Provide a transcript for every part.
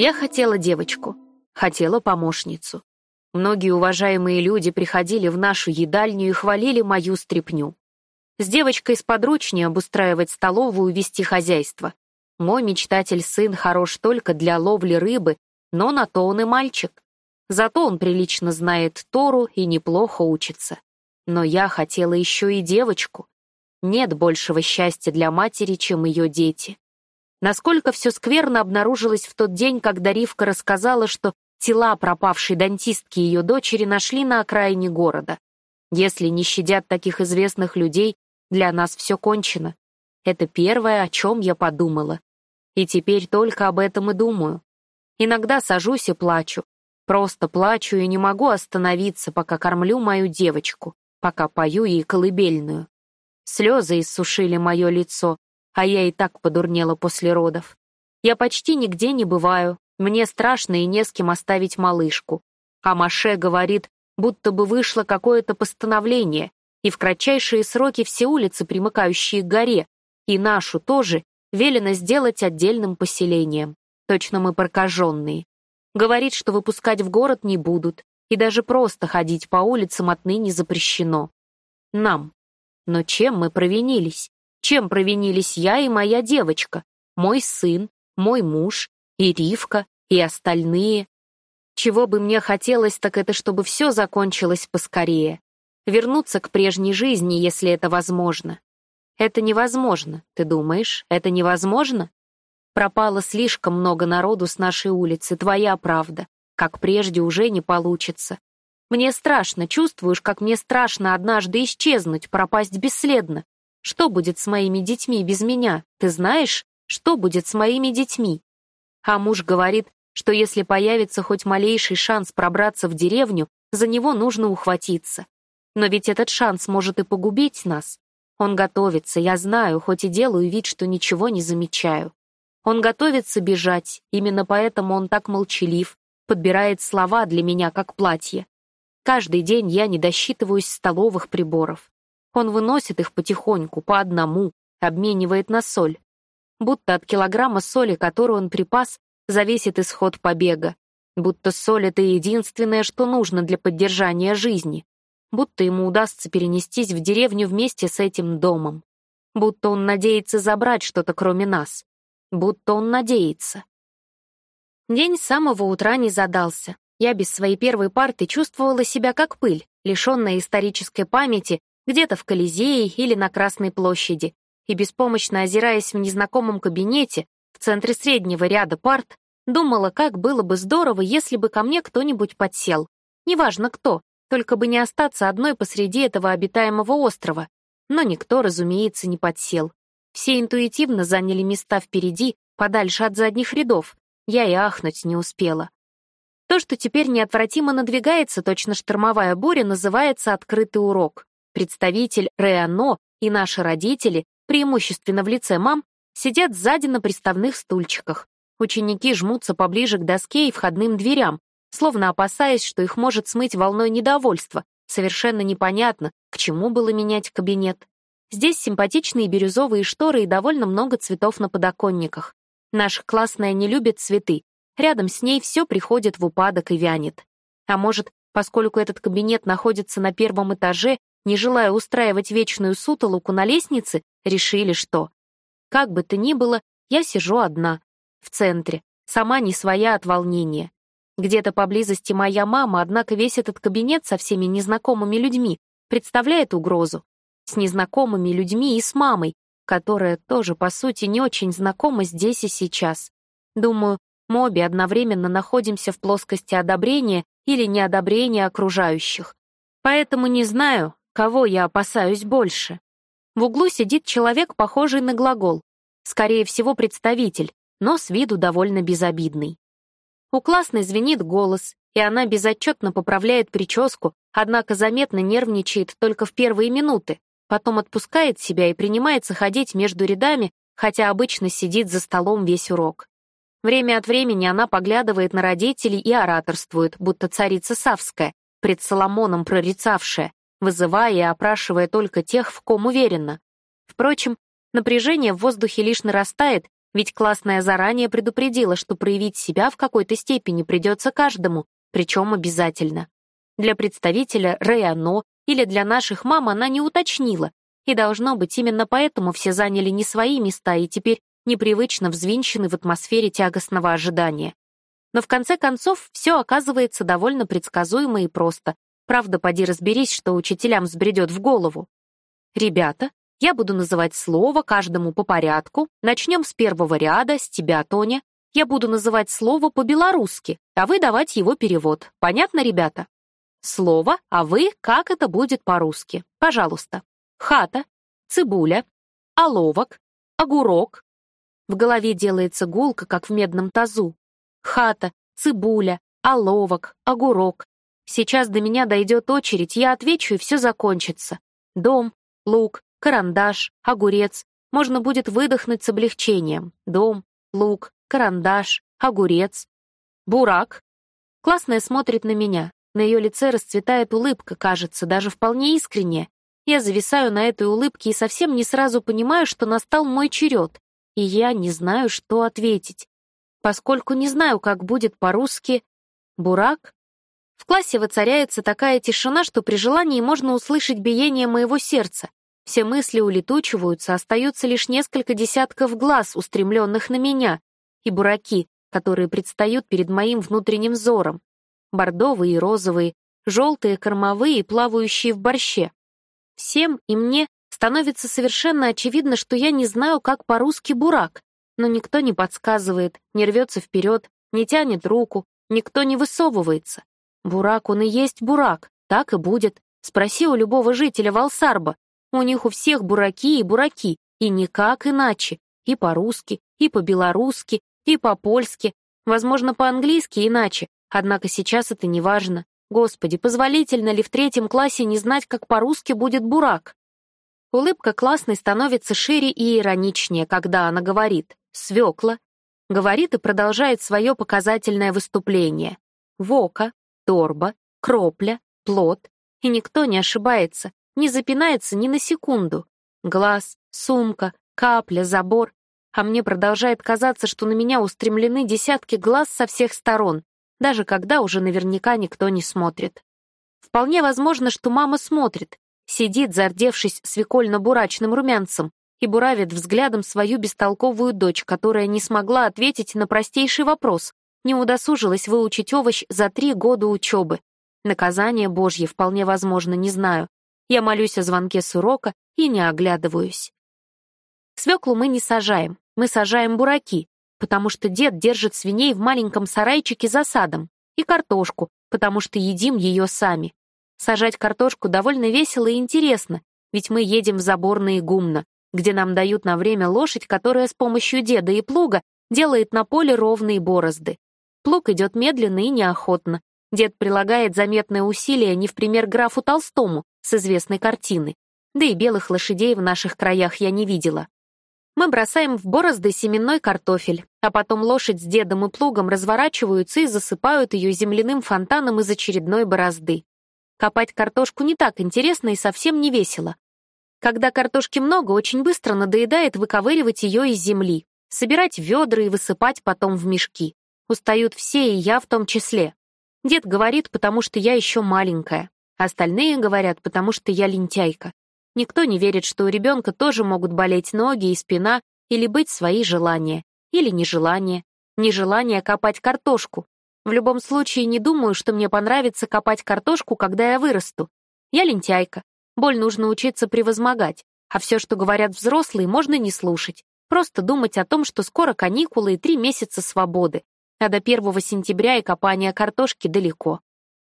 Я хотела девочку, хотела помощницу. Многие уважаемые люди приходили в нашу едальню и хвалили мою стряпню. С девочкой с подручней обустраивать столовую, вести хозяйство. Мой мечтатель-сын хорош только для ловли рыбы, но на то он и мальчик. Зато он прилично знает Тору и неплохо учится. Но я хотела еще и девочку. Нет большего счастья для матери, чем ее дети. Насколько все скверно обнаружилось в тот день, когда Ривка рассказала, что тела пропавшей дантистки и ее дочери нашли на окраине города. Если не щадят таких известных людей, для нас все кончено. Это первое, о чем я подумала. И теперь только об этом и думаю. Иногда сажусь и плачу. Просто плачу и не могу остановиться, пока кормлю мою девочку, пока пою ей колыбельную. Слезы иссушили мое лицо, а я и так подурнела после родов. Я почти нигде не бываю, мне страшно и не с кем оставить малышку. А Маше говорит, будто бы вышло какое-то постановление, и в кратчайшие сроки все улицы, примыкающие к горе, и нашу тоже, велено сделать отдельным поселением. Точно мы прокаженные. Говорит, что выпускать в город не будут, и даже просто ходить по улицам отныне запрещено. Нам. Но чем мы провинились? Чем провинились я и моя девочка, мой сын, мой муж, и Ривка, и остальные? Чего бы мне хотелось, так это чтобы все закончилось поскорее. Вернуться к прежней жизни, если это возможно. Это невозможно, ты думаешь, это невозможно? Пропало слишком много народу с нашей улицы, твоя правда. Как прежде уже не получится. Мне страшно, чувствуешь, как мне страшно однажды исчезнуть, пропасть бесследно. Что будет с моими детьми без меня? Ты знаешь, что будет с моими детьми? А муж говорит, что если появится хоть малейший шанс пробраться в деревню, за него нужно ухватиться. Но ведь этот шанс может и погубить нас. Он готовится, я знаю, хоть и делаю вид, что ничего не замечаю. Он готовится бежать, именно поэтому он так молчалив, подбирает слова для меня, как платье. Каждый день я не досчитываюсь столовых приборов. Он выносит их потихоньку, по одному, обменивает на соль. Будто от килограмма соли, которую он припас, зависит исход побега. Будто соль — это единственное, что нужно для поддержания жизни. Будто ему удастся перенестись в деревню вместе с этим домом. Будто он надеется забрать что-то кроме нас. Будто он надеется. День с самого утра не задался. Я без своей первой парты чувствовала себя как пыль, лишенная исторической памяти где-то в Колизее или на Красной площади, и беспомощно озираясь в незнакомом кабинете, в центре среднего ряда парт, думала, как было бы здорово, если бы ко мне кто-нибудь подсел. Неважно кто, только бы не остаться одной посреди этого обитаемого острова. Но никто, разумеется, не подсел. Все интуитивно заняли места впереди, подальше от задних рядов. Я и ахнуть не успела. То, что теперь неотвратимо надвигается, точно штормовая буря, называется открытый урок. Представитель Реано и наши родители, преимущественно в лице мам, сидят сзади на приставных стульчиках. Ученики жмутся поближе к доске и входным дверям, словно опасаясь, что их может смыть волной недовольства. Совершенно непонятно, к чему было менять кабинет. Здесь симпатичные бирюзовые шторы и довольно много цветов на подоконниках. Наша классная не любит цветы. Рядом с ней все приходит в упадок и вянет. А может, поскольку этот кабинет находится на первом этаже, не желая устраивать вечную сутолоку на лестнице, решили, что... Как бы то ни было, я сижу одна, в центре, сама не своя от волнения. Где-то поблизости моя мама, однако весь этот кабинет со всеми незнакомыми людьми представляет угрозу. С незнакомыми людьми и с мамой, которая тоже, по сути, не очень знакома здесь и сейчас. Думаю, мы обе одновременно находимся в плоскости одобрения или неодобрения окружающих. Поэтому не знаю, Кого я опасаюсь больше? В углу сидит человек, похожий на глагол. Скорее всего, представитель, но с виду довольно безобидный. У классной звенит голос, и она безотчетно поправляет прическу, однако заметно нервничает только в первые минуты, потом отпускает себя и принимается ходить между рядами, хотя обычно сидит за столом весь урок. Время от времени она поглядывает на родителей и ораторствует, будто царица Савская, пред Соломоном прорицавшая, вызывая и опрашивая только тех, в ком уверена. Впрочем, напряжение в воздухе лишь нарастает, ведь классная заранее предупредила, что проявить себя в какой-то степени придется каждому, причем обязательно. Для представителя Рэяно или для наших мам она не уточнила, и должно быть, именно поэтому все заняли не свои места и теперь непривычно взвинчены в атмосфере тягостного ожидания. Но в конце концов все оказывается довольно предсказуемо и просто. Правда, поди разберись, что учителям взбредет в голову. Ребята, я буду называть слово каждому по порядку. Начнем с первого ряда, с тебя, Тоня. Я буду называть слово по-белорусски, а вы давать его перевод. Понятно, ребята? Слово, а вы, как это будет по-русски. Пожалуйста. Хата, цибуля, оловок, огурок. В голове делается гулка, как в медном тазу. Хата, цибуля, оловок, огурок. Сейчас до меня дойдет очередь, я отвечу, и все закончится. Дом, лук, карандаш, огурец. Можно будет выдохнуть с облегчением. Дом, лук, карандаш, огурец. Бурак. Классная смотрит на меня. На ее лице расцветает улыбка, кажется, даже вполне искренняя. Я зависаю на этой улыбке и совсем не сразу понимаю, что настал мой черед, и я не знаю, что ответить. Поскольку не знаю, как будет по-русски «бурак», в классе воцаряется такая тишина, что при желании можно услышать биение моего сердца. Все мысли улетучиваются, остаются лишь несколько десятков глаз, устремленных на меня, и бураки, которые предстают перед моим внутренним взором бордовые и розовые, желтые, кормовые, плавающие в борще. Всем и мне становится совершенно очевидно, что я не знаю, как по-русски бурак, но никто не подсказывает, не рвется вперед, не тянет руку, никто не высовывается. Бурак он и есть бурак, так и будет. Спроси у любого жителя Валсарба. У них у всех бураки и бураки, и никак иначе. И по-русски, и по-белорусски, и по-польски, возможно, по-английски иначе, Однако сейчас это не важно. Господи, позволительно ли в третьем классе не знать, как по-русски будет бурак? Улыбка классной становится шире и ироничнее, когда она говорит «свекла», говорит и продолжает свое показательное выступление. Вока, торба, кропля, плод. И никто не ошибается, не запинается ни на секунду. Глаз, сумка, капля, забор. А мне продолжает казаться, что на меня устремлены десятки глаз со всех сторон, даже когда уже наверняка никто не смотрит. Вполне возможно, что мама смотрит, сидит, зардевшись свекольно-бурачным румянцем, и буравит взглядом свою бестолковую дочь, которая не смогла ответить на простейший вопрос, не удосужилась выучить овощ за три года учебы. Наказание Божье вполне возможно, не знаю. Я молюсь о звонке с урока и не оглядываюсь. Свеклу мы не сажаем, мы сажаем бураки, потому что дед держит свиней в маленьком сарайчике за садом, и картошку, потому что едим ее сами. Сажать картошку довольно весело и интересно, ведь мы едем в заборные гумна, где нам дают на время лошадь, которая с помощью деда и плуга делает на поле ровные борозды. Плуг идет медленно и неохотно. Дед прилагает заметное усилие не в пример графу Толстому с известной картины. Да и белых лошадей в наших краях я не видела. Мы бросаем в борозды семенной картофель, а потом лошадь с дедом и плугом разворачиваются и засыпают ее земляным фонтаном из очередной борозды. Копать картошку не так интересно и совсем не весело. Когда картошки много, очень быстро надоедает выковыривать ее из земли, собирать ведра и высыпать потом в мешки. Устают все, и я в том числе. Дед говорит, потому что я еще маленькая. Остальные говорят, потому что я лентяйка. Никто не верит, что у ребенка тоже могут болеть ноги и спина или быть свои желания, или нежелание. Нежелание копать картошку. В любом случае, не думаю, что мне понравится копать картошку, когда я вырасту. Я лентяйка. Боль нужно учиться превозмогать, а все, что говорят взрослые, можно не слушать. Просто думать о том, что скоро каникулы и три месяца свободы, а до 1 сентября и копания картошки далеко.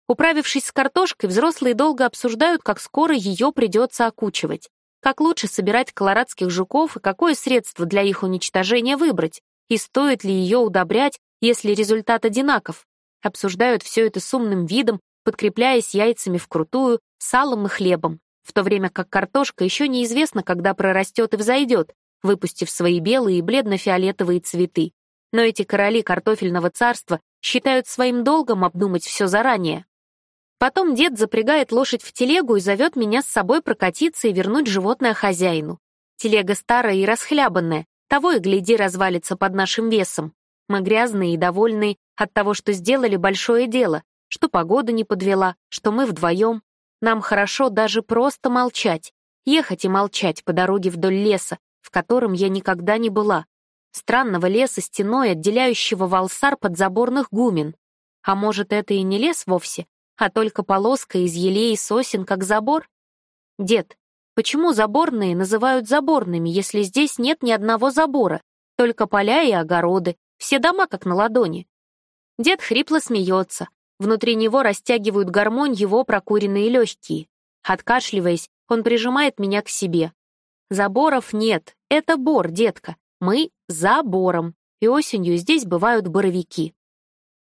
Управившись с картошкой, взрослые долго обсуждают, как скоро ее придется окучивать, как лучше собирать колорадских жуков и какое средство для их уничтожения выбрать, и стоит ли ее удобрять, если результат одинаков. Обсуждают все это с умным видом, подкрепляясь яйцами вкрутую, салом и хлебом, в то время как картошка еще неизвестно, когда прорастет и взойдет, выпустив свои белые и бледно-фиолетовые цветы. Но эти короли картофельного царства считают своим долгом обдумать все заранее. Потом дед запрягает лошадь в телегу и зовет меня с собой прокатиться и вернуть животное хозяину. Телега старая и расхлябанная, того и гляди развалится под нашим весом. Мы грязные и довольные от того, что сделали большое дело, что погода не подвела, что мы вдвоем. Нам хорошо даже просто молчать, ехать и молчать по дороге вдоль леса, в котором я никогда не была. Странного леса стеной, отделяющего Валсар под заборных гумен. А может, это и не лес вовсе, а только полоска из елей и сосен, как забор? Дед, почему заборные называют заборными, если здесь нет ни одного забора, только поля и огороды, все дома как на ладони? Дед хрипло смеется, внутри него растягивают гармонь его прокуренные легкие. Откашливаясь, он прижимает меня к себе. Заборов нет, это бор, детка, мы за бором, и осенью здесь бывают боровики.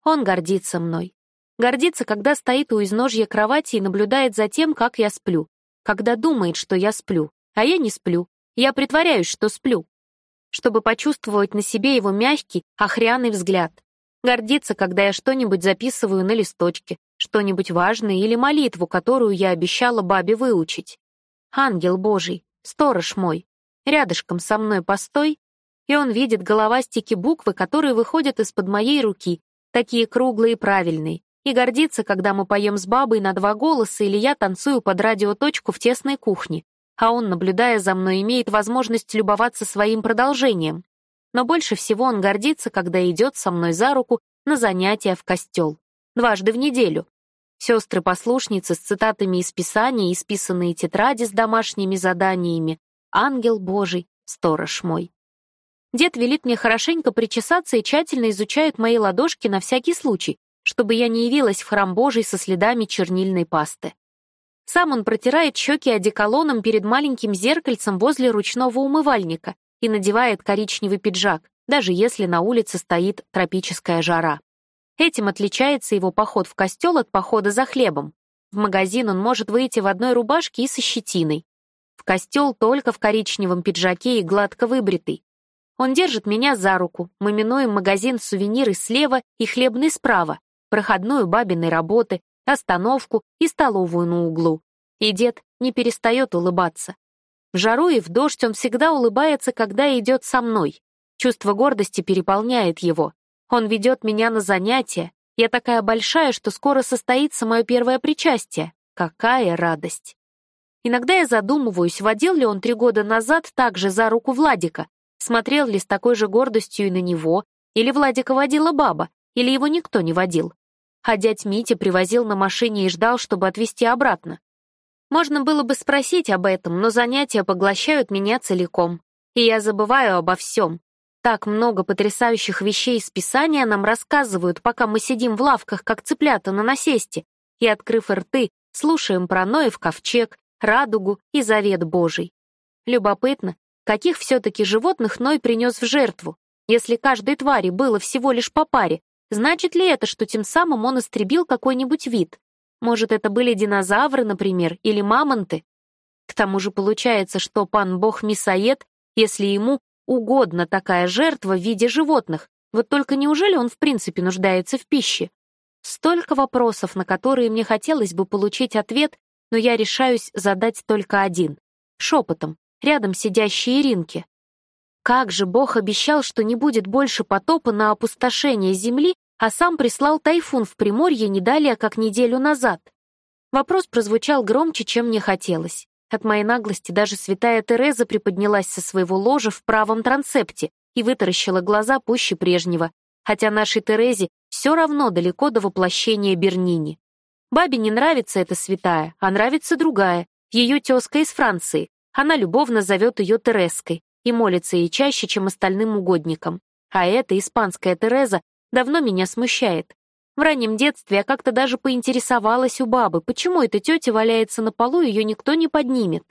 Он гордится мной. Гордится, когда стоит у изножья кровати и наблюдает за тем, как я сплю. Когда думает, что я сплю. А я не сплю. Я притворяюсь, что сплю. Чтобы почувствовать на себе его мягкий, охряный взгляд. Гордится, когда я что-нибудь записываю на листочке, что-нибудь важное или молитву, которую я обещала бабе выучить. Ангел Божий, сторож мой, рядышком со мной постой, и он видит головастики буквы, которые выходят из-под моей руки, такие круглые и правильные, и гордится, когда мы поем с бабой на два голоса или я танцую под радиоточку в тесной кухне, а он, наблюдая за мной, имеет возможность любоваться своим продолжением. Но больше всего он гордится, когда идет со мной за руку на занятия в костел. Дважды в неделю. Сестры-послушницы с цитатами из Писания и списанные тетради с домашними заданиями. Ангел Божий, сторож мой. Дед велит мне хорошенько причесаться и тщательно изучает мои ладошки на всякий случай, чтобы я не явилась в храм Божий со следами чернильной пасты. Сам он протирает щеки одеколоном перед маленьким зеркальцем возле ручного умывальника и надевает коричневый пиджак, даже если на улице стоит тропическая жара. Этим отличается его поход в костел от похода за хлебом. В магазин он может выйти в одной рубашке и со щетиной. В костел только в коричневом пиджаке и гладко выбритый. Он держит меня за руку, мы минуем магазин сувениры слева и хлебный справа, проходную бабиной работы, остановку и столовую на углу. И дед не перестает улыбаться. В жару и в дождь он всегда улыбается, когда идет со мной. Чувство гордости переполняет его. Он ведет меня на занятия. Я такая большая, что скоро состоится мое первое причастие. Какая радость! Иногда я задумываюсь, водил ли он три года назад также за руку Владика, смотрел ли с такой же гордостью и на него, или Владика водила баба, или его никто не водил а дядь Митя привозил на машине и ждал, чтобы отвезти обратно. Можно было бы спросить об этом, но занятия поглощают меня целиком, и я забываю обо всем. Так много потрясающих вещей из Писания нам рассказывают, пока мы сидим в лавках, как цыплята на насесте, и, открыв рты, слушаем про Ноев ковчег, радугу и завет Божий. Любопытно, каких все-таки животных Ной принес в жертву. Если каждой твари было всего лишь по паре, Значит ли это, что тем самым он истребил какой-нибудь вид? Может, это были динозавры, например, или мамонты? К тому же получается, что пан бог Мисаед, если ему угодна такая жертва в виде животных, вот только неужели он в принципе нуждается в пище? Столько вопросов, на которые мне хотелось бы получить ответ, но я решаюсь задать только один. Шепотом, рядом сидящей Иринке. Как же Бог обещал, что не будет больше потопа на опустошение земли, а сам прислал тайфун в Приморье не далее, как неделю назад? Вопрос прозвучал громче, чем мне хотелось. От моей наглости даже святая Тереза приподнялась со своего ложа в правом трансепте и вытаращила глаза пуще прежнего, хотя нашей Терезе все равно далеко до воплощения Бернини. Бабе не нравится эта святая, а нравится другая, ее тезка из Франции. Она любовно зовет ее Тереской, и молится ей чаще, чем остальным угодникам. А эта испанская Тереза давно меня смущает. В раннем детстве я как-то даже поинтересовалась у бабы, почему эта тетя валяется на полу, ее никто не поднимет.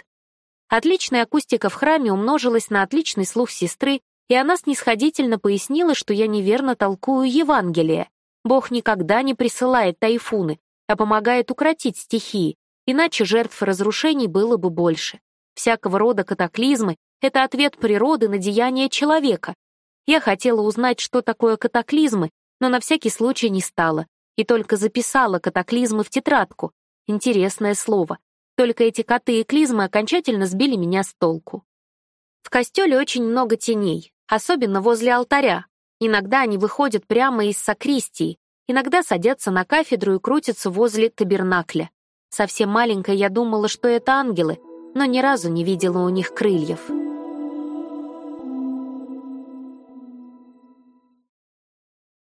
Отличная акустика в храме умножилась на отличный слух сестры, и она снисходительно пояснила, что я неверно толкую Евангелие. Бог никогда не присылает тайфуны, а помогает укротить стихии, иначе жертв разрушений было бы больше. Всякого рода катаклизмы это ответ природы на деяние человека. Я хотела узнать, что такое катаклизмы, но на всякий случай не стала, и только записала катаклизмы в тетрадку, Интересное слово. Только эти коты и клизмы окончательно сбили меня с толку. В костеле очень много теней, особенно возле алтаря. Иногда они выходят прямо из сакристии, иногда садятся на кафедру и крутятся возле табернакля. Совсем маленькая я думала, что это ангелы, но ни разу не видела у них крыльев.